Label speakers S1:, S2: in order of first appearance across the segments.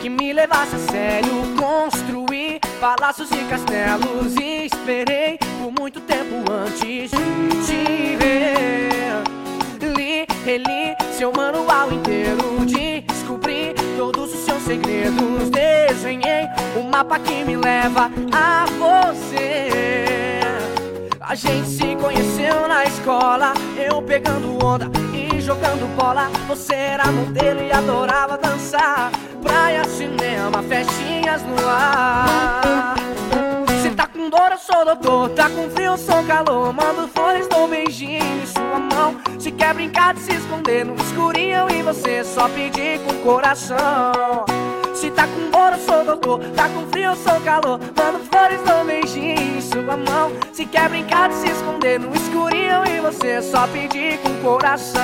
S1: que me levasse a sério. Construí palácios e castelos e esperei por muito tempo antes de te ver. Li, reli seu manual inteiro, descobri todos os seus segredos. Desenhei um mapa que me leva a você. A gente se conheceu na escola, eu pegando onda jogando bola. Você era modelo e adorava dançar. Praia, cinema, festinhas no ar. Cê tá com dor, eu sou doutor. Tá com frio, eu sou calor. Mando flores, dou beijinho em sua mão. Se quer brincar de se esconder no escurinho e você só pedir com o coração. Se tá com eu sou doutor. Tá com frio, sou calor. Mando flores, um beijinho em sua mão. Se quer brincar de se esconder no escurinho e você só pedir com coração.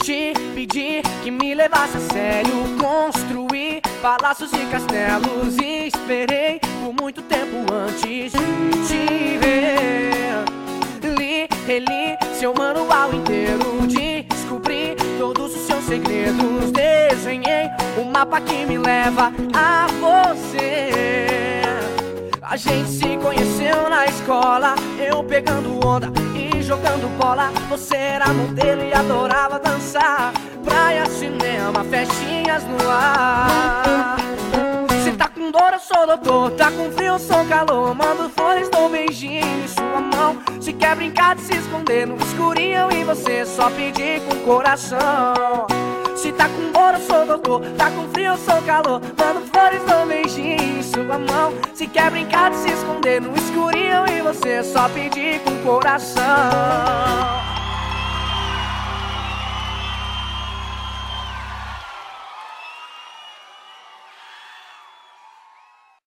S1: Te pedi que me levasse a sério. Construí palácios e castelos. E esperei reli seu manual inteiro. Descobri todos os seus segredos. Desenhei um mapa que me leva a você. A gente se conheceu na escola, eu pegando onda e jogando bola. Você era modelo e adorava dançar. Praia, cinema, festinhas no ar. Dor, eu sou doutor. Tá com frio, eu sou calor. Mando flores, dou um beijinho em sua mão. Se quer brincar de se esconder no escurinho e você só pedir com coração. Se tá com dor, eu sou doutor. Tá com frio, eu sou calor. Mando flores, dou um beijinho em sua mão. Se quer brincar de se esconder no escurinho e você só pedir com coração.